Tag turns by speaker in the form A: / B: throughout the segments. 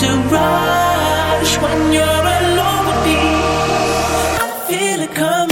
A: to rush when you're alone with me. I feel it coming.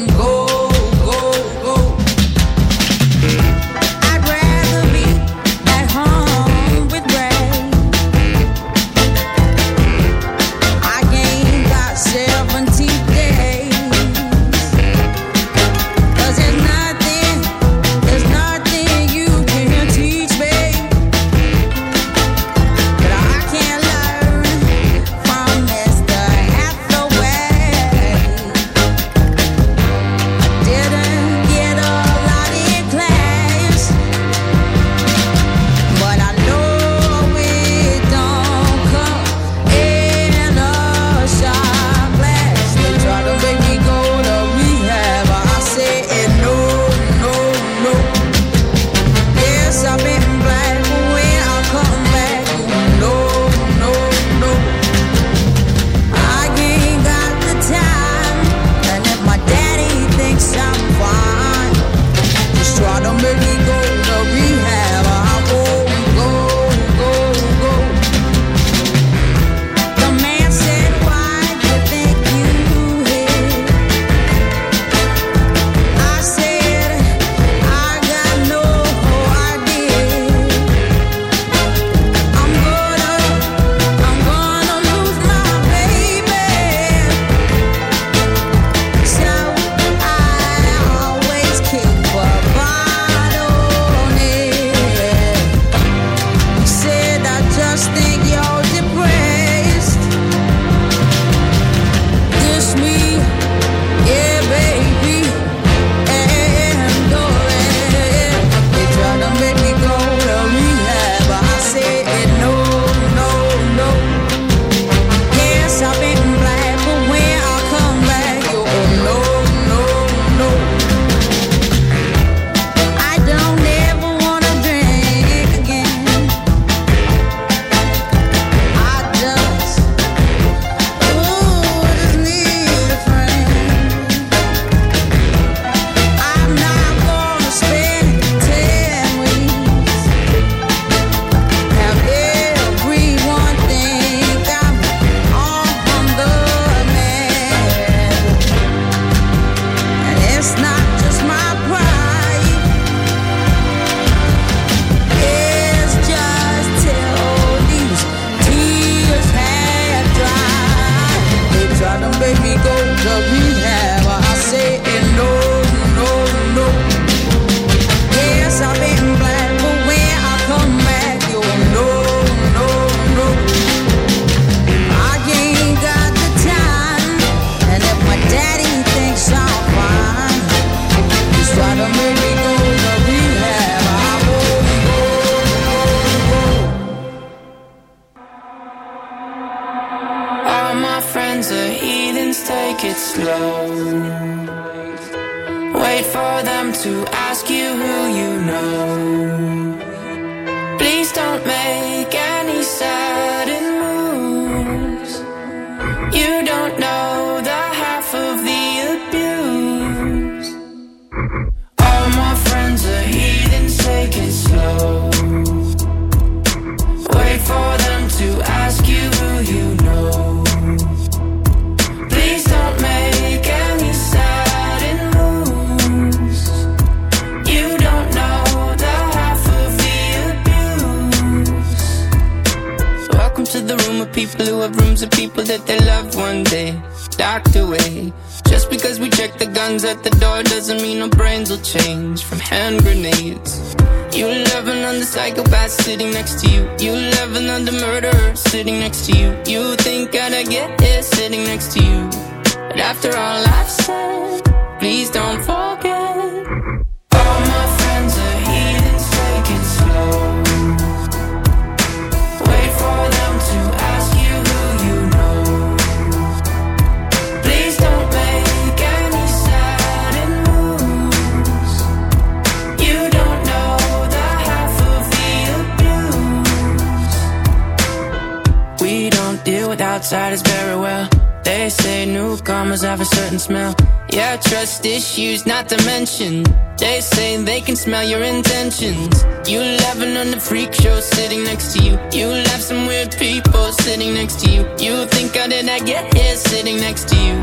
B: trust issues, not to mention. They say they can smell your intentions. You laughing on the freak show sitting next to you. You laugh some weird people sitting next to you. You think, how did I get here sitting next to you?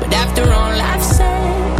B: But after all I've said,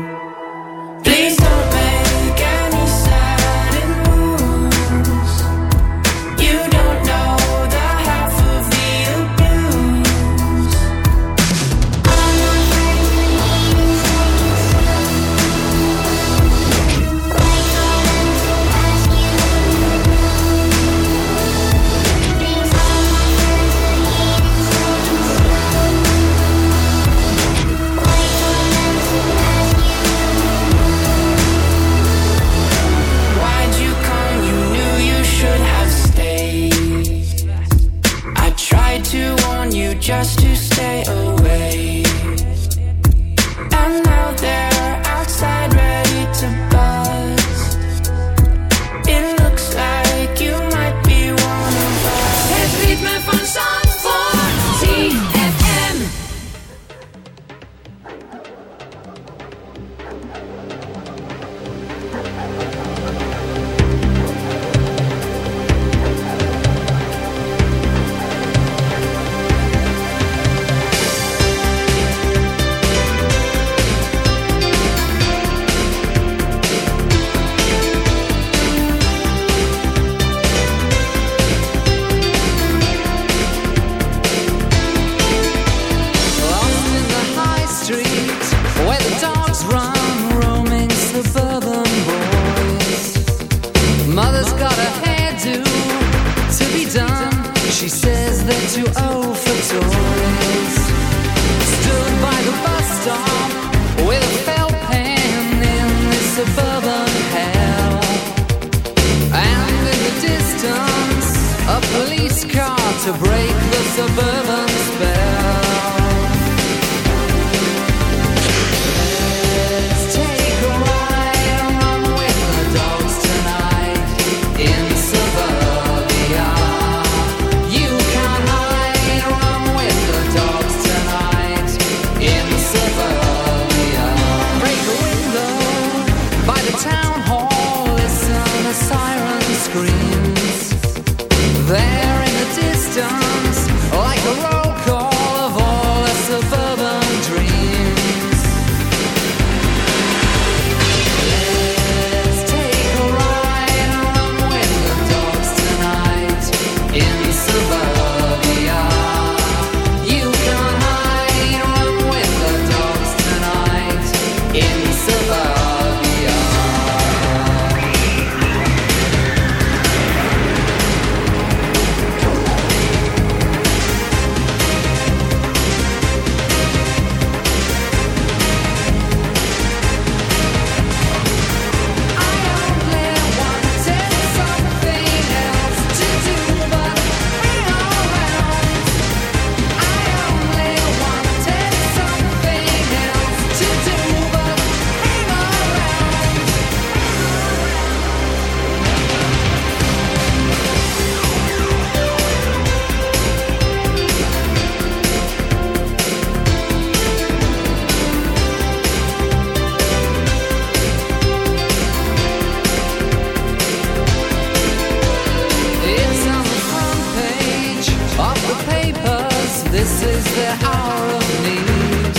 B: the
C: hour of need.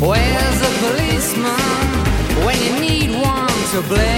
C: Where's the policeman when you need one to blame?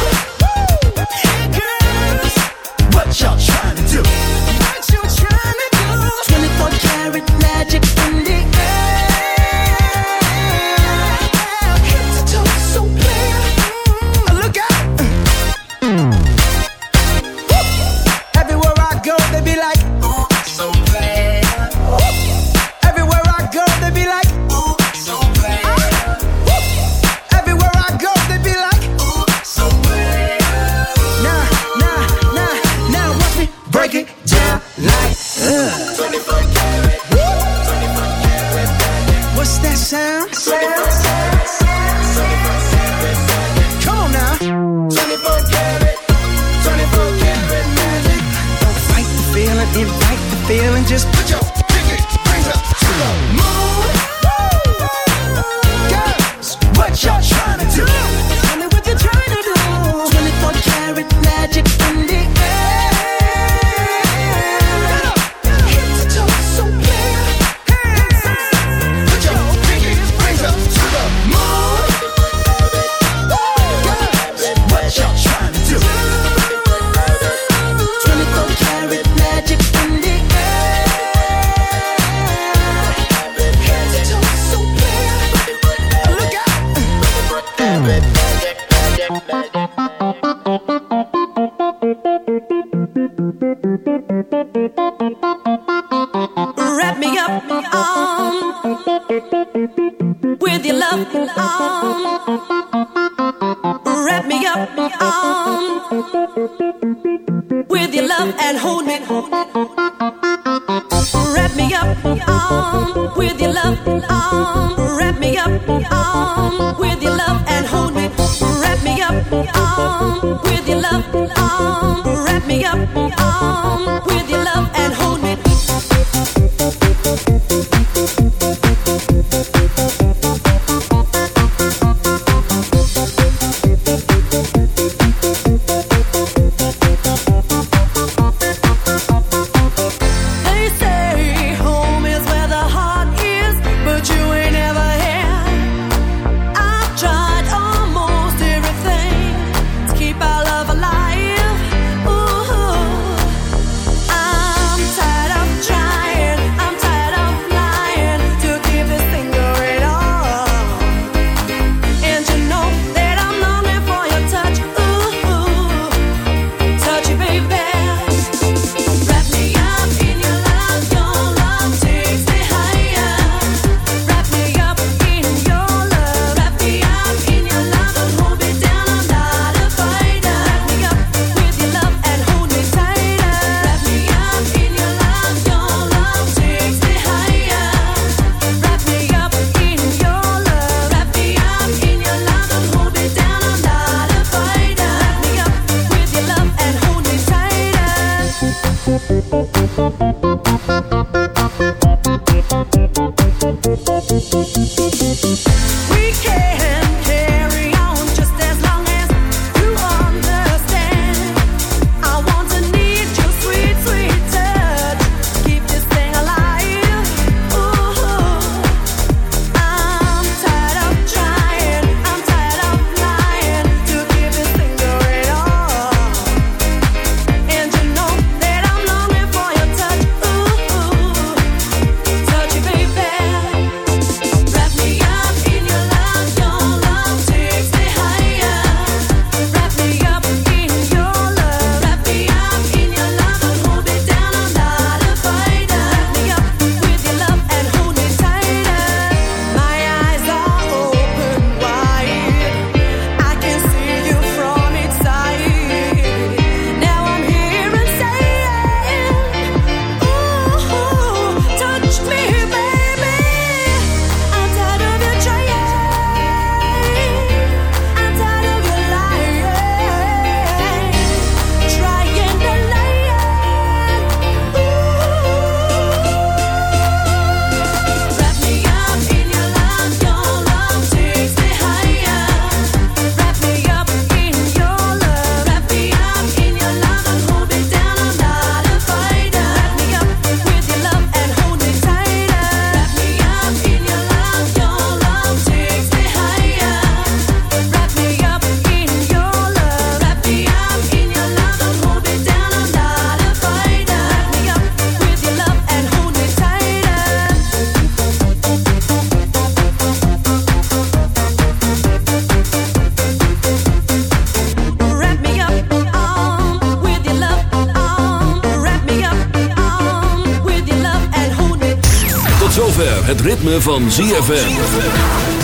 D: Van ZFM.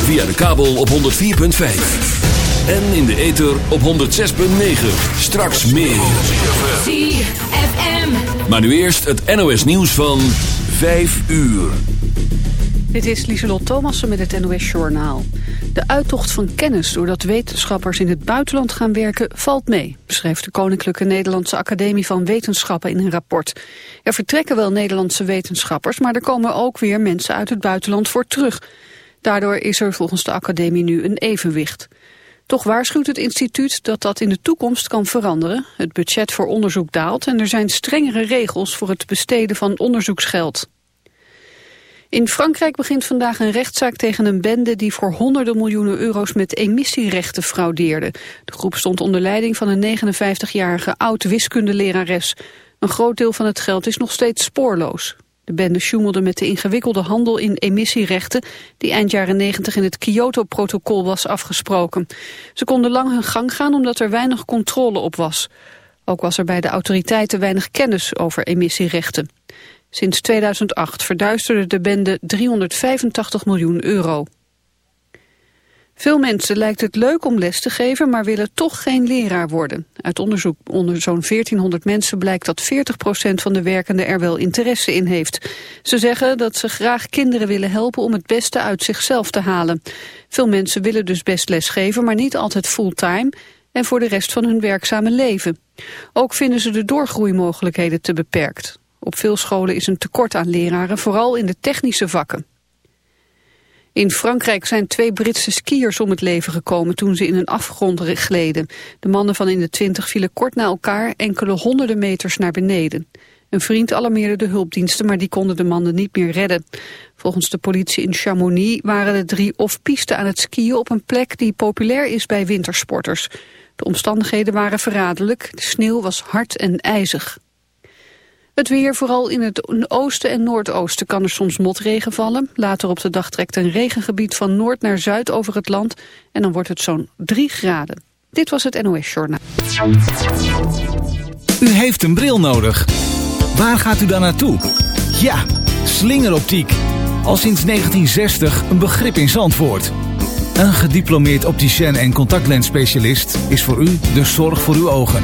D: Via de kabel op 104.5. En in de ether op 106.9. Straks meer.
E: ZFM.
D: Maar nu eerst het NOS nieuws van 5 uur.
F: Dit is Lieselot Thomassen met het NOS-journaal. De uittocht van kennis doordat wetenschappers in het buitenland gaan werken valt mee, beschrijft de Koninklijke Nederlandse Academie van Wetenschappen in een rapport. Er vertrekken wel Nederlandse wetenschappers, maar er komen ook weer mensen uit het buitenland voor terug. Daardoor is er volgens de academie nu een evenwicht. Toch waarschuwt het instituut dat dat in de toekomst kan veranderen. Het budget voor onderzoek daalt en er zijn strengere regels voor het besteden van onderzoeksgeld. In Frankrijk begint vandaag een rechtszaak tegen een bende die voor honderden miljoenen euro's met emissierechten fraudeerde. De groep stond onder leiding van een 59-jarige oud-wiskundelerares. Een groot deel van het geld is nog steeds spoorloos. De bende sjoemelde met de ingewikkelde handel in emissierechten die eind jaren 90 in het Kyoto-protocol was afgesproken. Ze konden lang hun gang gaan omdat er weinig controle op was. Ook was er bij de autoriteiten weinig kennis over emissierechten. Sinds 2008 verduisterde de bende 385 miljoen euro. Veel mensen lijkt het leuk om les te geven, maar willen toch geen leraar worden. Uit onderzoek onder zo'n 1400 mensen blijkt dat 40% van de werkenden er wel interesse in heeft. Ze zeggen dat ze graag kinderen willen helpen om het beste uit zichzelf te halen. Veel mensen willen dus best lesgeven, maar niet altijd fulltime en voor de rest van hun werkzame leven. Ook vinden ze de doorgroeimogelijkheden te beperkt. Op veel scholen is een tekort aan leraren, vooral in de technische vakken. In Frankrijk zijn twee Britse skiers om het leven gekomen toen ze in een afgrond gleden. De mannen van in de twintig vielen kort na elkaar enkele honderden meters naar beneden. Een vriend alarmeerde de hulpdiensten, maar die konden de mannen niet meer redden. Volgens de politie in Chamonix waren de drie off-piste aan het skiën op een plek die populair is bij wintersporters. De omstandigheden waren verraderlijk, de sneeuw was hard en ijzig. Het weer, vooral in het oosten en noordoosten kan er soms motregen vallen. Later op de dag trekt een regengebied van noord naar zuid over het land. En dan wordt het zo'n 3 graden. Dit was het NOS Journaal.
G: U heeft een bril nodig. Waar gaat u dan naartoe? Ja, slingeroptiek. Al sinds 1960 een begrip in Zandvoort. Een gediplomeerd opticien en contactlensspecialist is voor u de zorg voor uw ogen.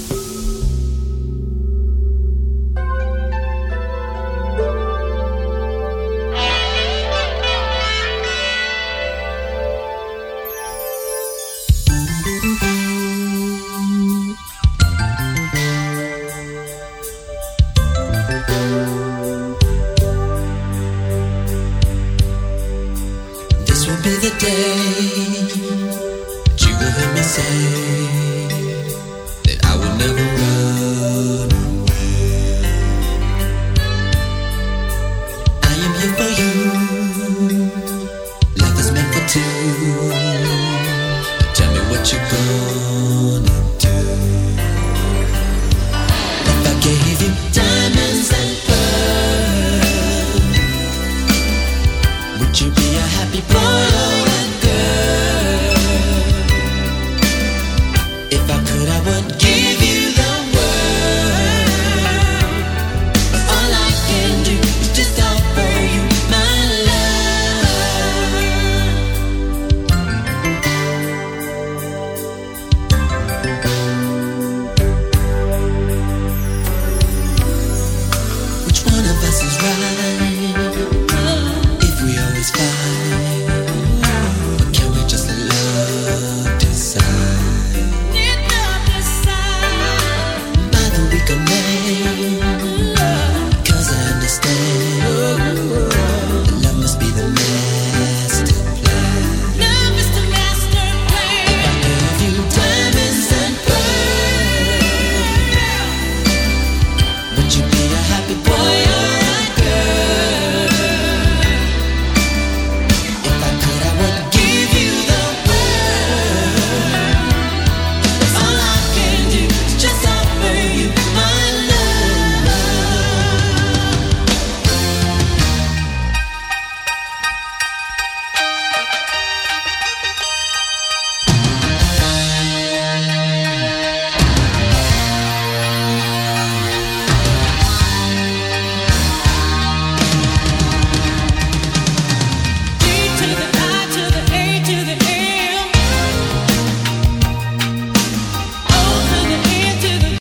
H: Tell me